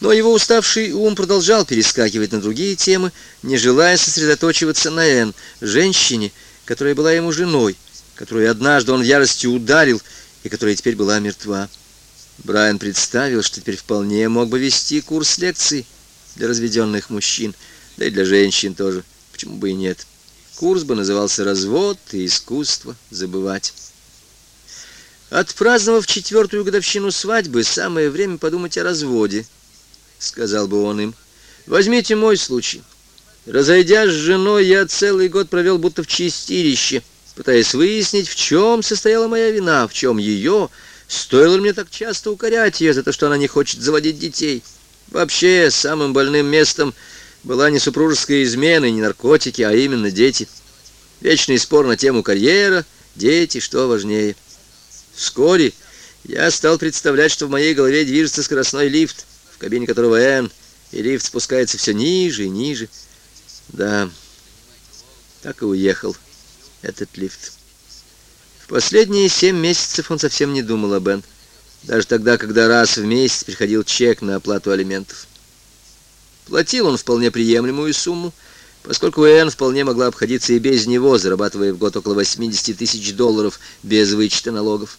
Но его уставший ум продолжал перескакивать на другие темы, не желая сосредоточиваться на Энн, женщине, которая была ему женой, которую однажды он в ярости ударил и которая теперь была мертва. Брайан представил, что теперь вполне мог бы вести курс лекций для разведенных мужчин, да и для женщин тоже, почему бы и нет. Курс бы назывался «Развод и искусство забывать». Отпраздновав четвертую годовщину свадьбы, самое время подумать о разводе, сказал бы он им. Возьмите мой случай. Разойдясь с женой, я целый год провел будто в чистилище, пытаясь выяснить, в чем состояла моя вина, в чем ее, Стоило мне так часто укорять ее за то, что она не хочет заводить детей? Вообще, самым больным местом была не супружеская измена и не наркотики, а именно дети. Вечный спор на тему карьера, дети, что важнее. Вскоре я стал представлять, что в моей голове движется скоростной лифт, в кабине которого Н, и лифт спускается все ниже и ниже. Да, так и уехал этот лифт. Последние семь месяцев он совсем не думал об Энн. Даже тогда, когда раз в месяц приходил чек на оплату алиментов. Платил он вполне приемлемую сумму, поскольку Энн вполне могла обходиться и без него, зарабатывая в год около 80 тысяч долларов без вычета налогов.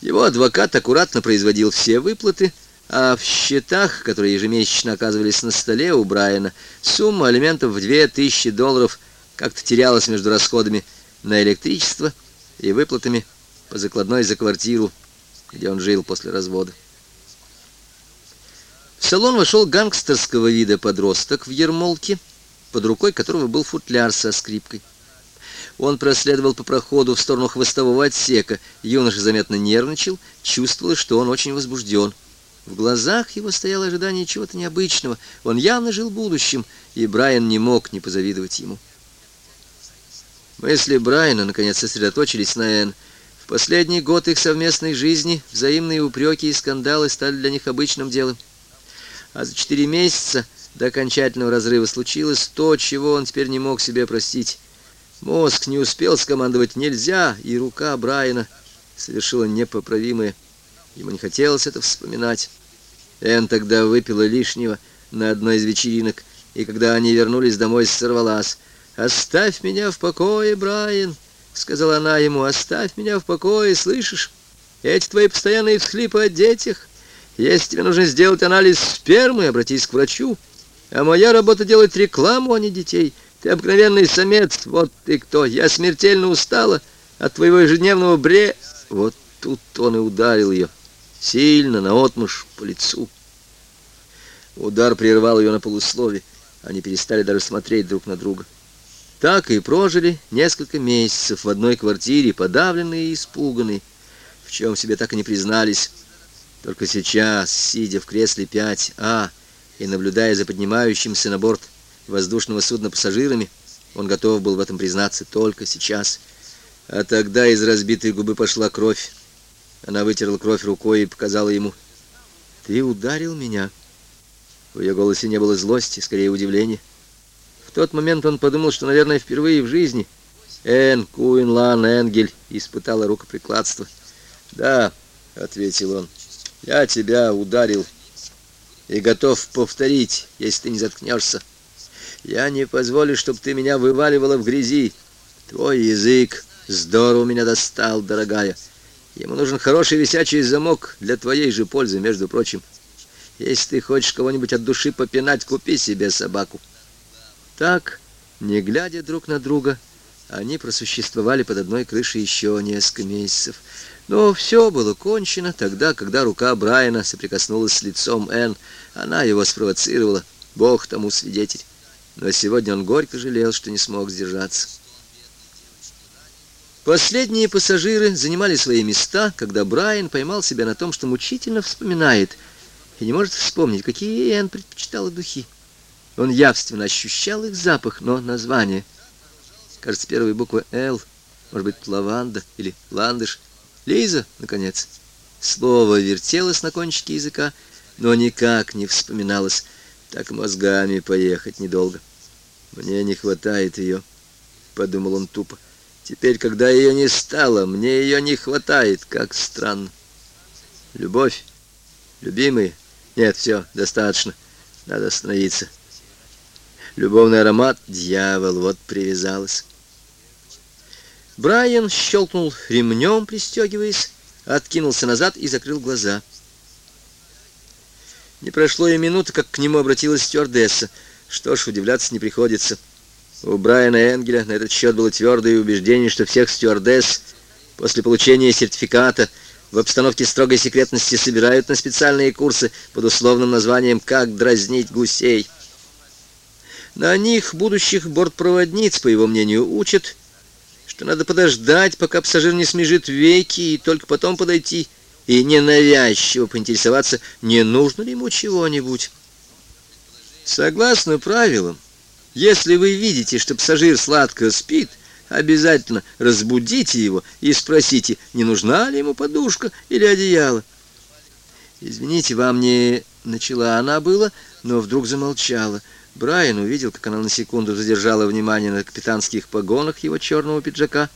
Его адвокат аккуратно производил все выплаты, а в счетах, которые ежемесячно оказывались на столе у Брайана, сумма алиментов в 2000 долларов как-то терялась между расходами на электричество – и выплатами по закладной за квартиру, где он жил после развода. В салон вошел гангстерского вида подросток в ермолке, под рукой которого был футляр со скрипкой. Он проследовал по проходу в сторону хвостового отсека. Юноша заметно нервничал, чувствовал, что он очень возбужден. В глазах его стояло ожидание чего-то необычного. Он явно жил будущим, и Брайан не мог не позавидовать ему. Мысли Брайана, наконец, сосредоточились на Энн. В последний год их совместной жизни взаимные упреки и скандалы стали для них обычным делом. А за четыре месяца до окончательного разрыва случилось то, чего он теперь не мог себе простить. Мозг не успел скомандовать «нельзя», и рука Брайана совершила непоправимое. Ему не хотелось это вспоминать. Энн тогда выпила лишнего на одной из вечеринок, и когда они вернулись домой, сорвалась. «Оставь меня в покое, Брайан», — сказала она ему, — «оставь меня в покое, слышишь? Эти твои постоянные всхлипы о детях. Если тебе нужно сделать анализ спермы, обратись к врачу. А моя работа делать рекламу, а не детей. Ты обыкновенный самец, вот ты кто. Я смертельно устала от твоего ежедневного бре...» Вот тут он и ударил ее, сильно, наотмашь, по лицу. Удар прервал ее на полуслове. Они перестали даже смотреть друг на друга. Так и прожили несколько месяцев в одной квартире, подавленные и испуганные, в чем себе так и не признались. Только сейчас, сидя в кресле 5А и наблюдая за поднимающимся на борт воздушного судна пассажирами, он готов был в этом признаться только сейчас. А тогда из разбитой губы пошла кровь. Она вытерла кровь рукой и показала ему. «Ты ударил меня?» В ее голосе не было злости, скорее удивления тот момент он подумал, что, наверное, впервые в жизни Эн Куинлан Энгель испытала рукоприкладство. «Да», — ответил он, — «я тебя ударил и готов повторить, если ты не заткнешься. Я не позволю, чтобы ты меня вываливала в грязи. Твой язык здорово меня достал, дорогая. Ему нужен хороший висячий замок для твоей же пользы, между прочим. Если ты хочешь кого-нибудь от души попинать, купи себе собаку». Так, не глядя друг на друга, они просуществовали под одной крышей еще несколько месяцев. Но все было кончено тогда, когда рука Брайана соприкоснулась с лицом Энн. Она его спровоцировала, Бог тому свидетель. Но сегодня он горько жалел, что не смог сдержаться. Последние пассажиры занимали свои места, когда Брайан поймал себя на том, что мучительно вспоминает и не может вспомнить, какие Энн предпочитала духи. Он явственно ощущал их запах, но название. Кажется, первая буква «Л», может быть, лаванда или ландыш. Лиза, наконец. Слово вертелось на кончике языка, но никак не вспоминалось. Так мозгами поехать недолго. Мне не хватает ее, подумал он тупо. Теперь, когда ее не стало, мне ее не хватает, как странно. Любовь, любимые, Нет, все, достаточно. Надо остановиться. Любовный аромат, дьявол, вот привязалась. Брайан щелкнул ремнем, пристегиваясь, откинулся назад и закрыл глаза. Не прошло и минуты, как к нему обратилась стюардесса. Что ж, удивляться не приходится. У Брайана Энгеля на этот счет было твердое убеждение, что всех стюардесс после получения сертификата в обстановке строгой секретности собирают на специальные курсы под условным названием «Как дразнить гусей». На них будущих бортпроводниц, по его мнению, учат, что надо подождать, пока пассажир не смежит веки, и только потом подойти и ненавязчиво поинтересоваться, не нужно ли ему чего-нибудь. Согласно правилам, если вы видите, что пассажир сладко спит, обязательно разбудите его и спросите, не нужна ли ему подушка или одеяло. «Извините, вам не...» — начала она было, но вдруг замолчала. Брайан увидел, как она на секунду задержала внимание на капитанских погонах его черного пиджака,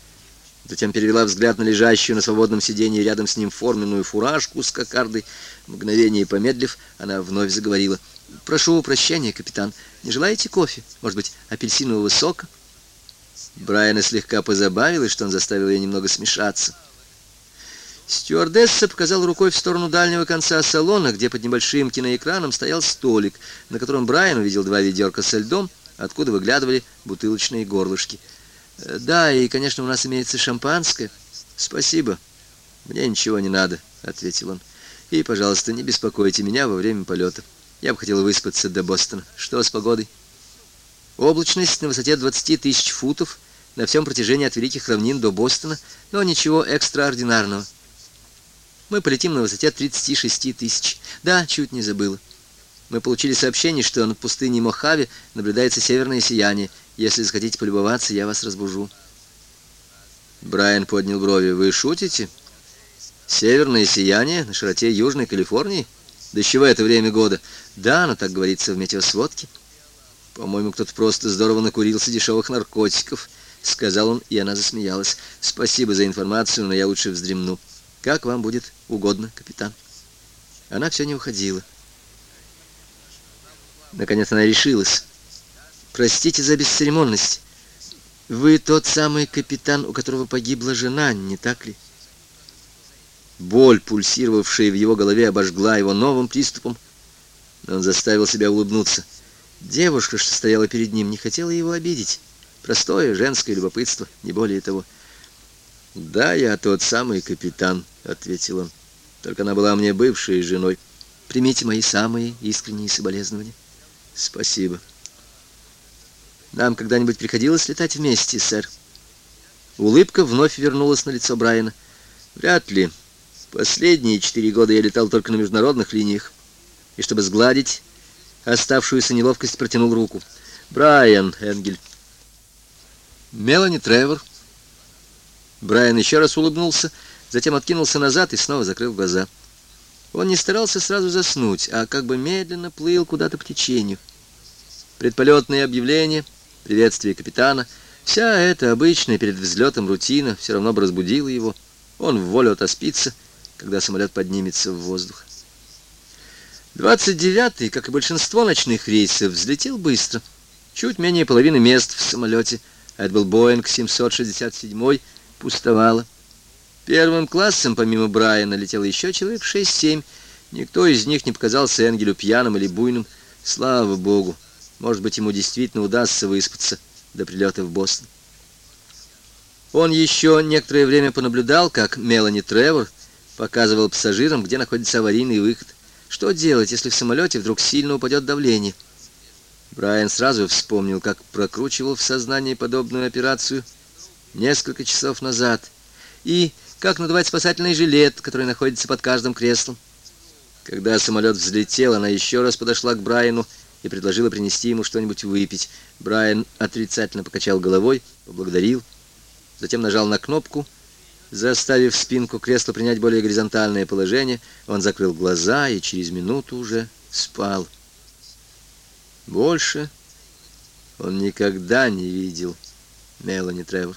затем перевела взгляд на лежащую на свободном сиденье рядом с ним форменную фуражку с кокардой. Мгновение помедлив, она вновь заговорила — «Прошу прощения, капитан. Не желаете кофе? Может быть, апельсинового сока?» Брайана слегка позабавилась, что он заставил ее немного смешаться. Стюардесса показала рукой в сторону дальнего конца салона, где под небольшим киноэкраном стоял столик, на котором Брайан увидел два ведерка со льдом, откуда выглядывали бутылочные горлышки. «Э, «Да, и, конечно, у нас имеется шампанское». «Спасибо. Мне ничего не надо», — ответил он. «И, пожалуйста, не беспокойте меня во время полета». Я бы хотел выспаться до Бостона. Что с погодой? Облачность на высоте 20 тысяч футов на всем протяжении от Великих равнин до Бостона, но ничего экстраординарного. Мы полетим на высоте 36 тысяч. Да, чуть не забыла. Мы получили сообщение, что над пустыней Мохаве наблюдается северное сияние. Если захотите полюбоваться, я вас разбужу. Брайан поднял брови. Вы шутите? Северное сияние на широте Южной Калифорнии? Да чего это время года? Да, оно так говорится в метеосводке. По-моему, кто-то просто здорово накурился дешевых наркотиков, сказал он, и она засмеялась. Спасибо за информацию, но я лучше вздремну. Как вам будет угодно, капитан. Она все не уходила. Наконец она решилась. Простите за бесцеремонность. Вы тот самый капитан, у которого погибла жена, не так ли? Боль, пульсировавшая в его голове, обожгла его новым приступом, но он заставил себя улыбнуться. Девушка, что стояла перед ним, не хотела его обидеть. Простое женское любопытство, не более того. «Да, я тот самый капитан», — ответил он. «Только она была мне бывшей женой. Примите мои самые искренние соболезнования». «Спасибо». «Нам когда-нибудь приходилось летать вместе, сэр?» Улыбка вновь вернулась на лицо Брайана. «Вряд ли. Последние четыре года я летал только на международных линиях. И чтобы сгладить оставшуюся неловкость, протянул руку. Брайан Энгель. Мелани Тревор. Брайан еще раз улыбнулся, затем откинулся назад и снова закрыл глаза. Он не старался сразу заснуть, а как бы медленно плыл куда-то по течению. Предполетные объявления, приветствие капитана, вся эта обычная перед взлетом рутина все равно бы разбудила его. Он в волю отоспится — когда самолет поднимется в воздух. 29-й, как и большинство ночных рейсов, взлетел быстро. Чуть менее половины мест в самолете, а это был Боинг 767, пустовало. Первым классом, помимо Брайана, летело еще человек 6-7. Никто из них не показался Энгелю пьяным или буйным. Слава богу, может быть, ему действительно удастся выспаться до прилета в Бостон. Он еще некоторое время понаблюдал, как Мелани Тревор показывал пассажирам, где находится аварийный выход. Что делать, если в самолете вдруг сильно упадет давление? Брайан сразу вспомнил, как прокручивал в сознании подобную операцию несколько часов назад, и как надувать спасательный жилет, который находится под каждым креслом. Когда самолет взлетел, она еще раз подошла к Брайану и предложила принести ему что-нибудь выпить. Брайан отрицательно покачал головой, поблагодарил, затем нажал на кнопку — Заставив спинку кресла принять более горизонтальное положение, он закрыл глаза и через минуту уже спал. Больше он никогда не видел Мелани Тревор.